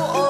お。